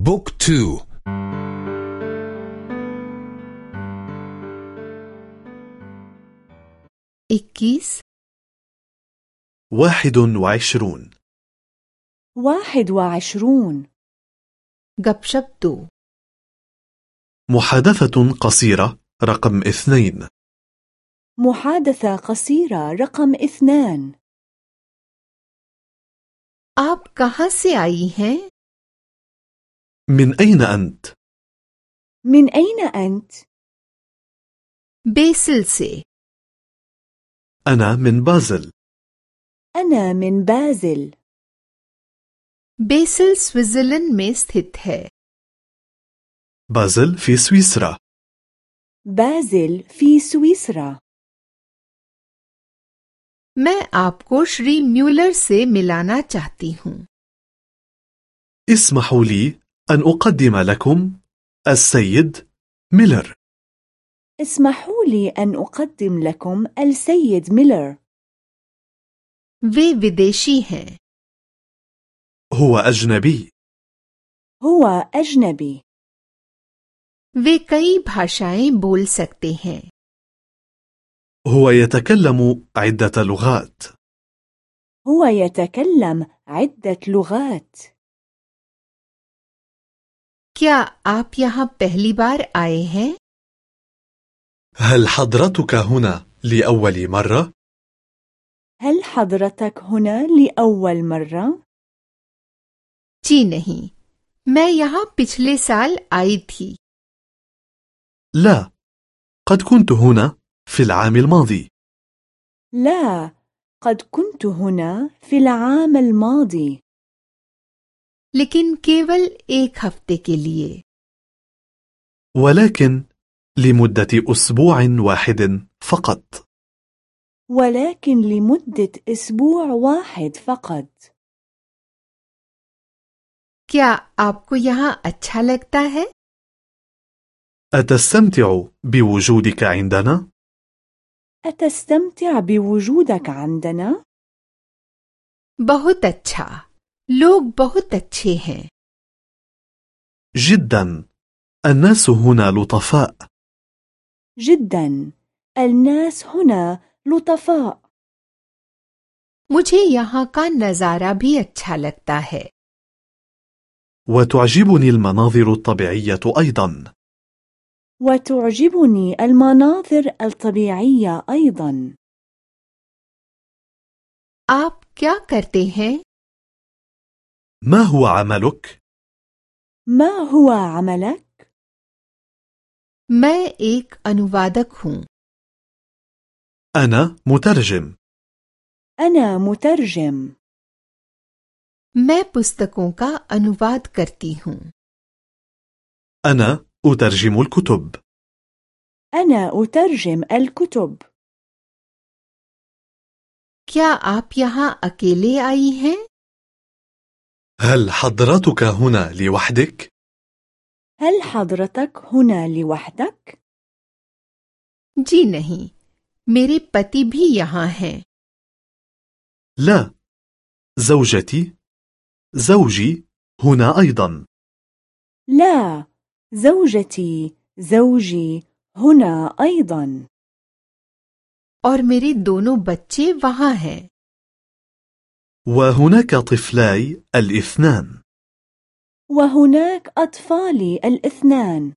بوك تو इक्कीस واحد وعشرون واحد وعشرون गपशप दो محادثة قصيرة رقم اثنين محادثة قصيرة رقم اثنان आप कहाँ से आई हैं من أين أنت؟ من أين أنت؟ बेसिल से أنا من بازل أنا من بازل बेसिल स्विट्जरलैंड में स्थित है بازل في سويسرا بازل في سويسرا मैं आपको श्री म्यूलर से मिलाना चाहती हूँ اسمحوا لي أن أقدم لكم السيد ميلر اسمحوا لي أن أقدم لكم السيد ميلر वे विदेशी हैं هو أجنبي هو أجنبي वे कई भाषाएं बोल सकते हैं هو يتكلم عدة لغات هو يتكلم عدة لغات क्या आप यहाँ पहली बार आए हैं هل حضرتك هنا لأول مرة؟ هل حضرتك هنا لأول مرة؟ जी नहीं मैं यहाँ पिछले साल आई थी لا قد كنت هنا في العام الماضي لا قد كنت هنا في العام الماضي लेकिन केवल एक हफ्ते के लिए ولكن لمدة أسبوع واحد فقط ولكن لمدة أسبوع واحد فقط क्या आपको यहाँ अच्छा लगता है أتستمتع بوجودك عندنا؟ أتستمتع بوجودك عندنا؟ बहुत अच्छा लोग बहुत अच्छे हैं جدا الناس هنا لطفاء جدا الناس هنا لطفاء मुझे यहाँ का नज़ारा भी अच्छा लगता है وتعجبني المناظر الطبيعية أيضا وتعجبني المناظر الطبيعية أيضا आप क्या करते हैं ما هو عملك؟ ما هو عملك؟ मैं एक अनुवादक हूँ أنا مترجم أنا مترجم मैं पुस्तकों का अनुवाद करती हूँ أنا أترجم الكتب أنا أترجم الكتب क्या आप यहाँ अकेले आई हैं هل حضرتك هنا لوحدك؟ هل حضرتك هنا لوحدك؟ जी नहीं मेरे पति भी यहाँ हैं لا زوجتي زوجي هنا أيضا لا زوجتي زوجي هنا أيضا और मेरे दोनों बच्चे वहाँ हैं وهناك طفلاي الاثنان. وهناك أطفالي الاثنان.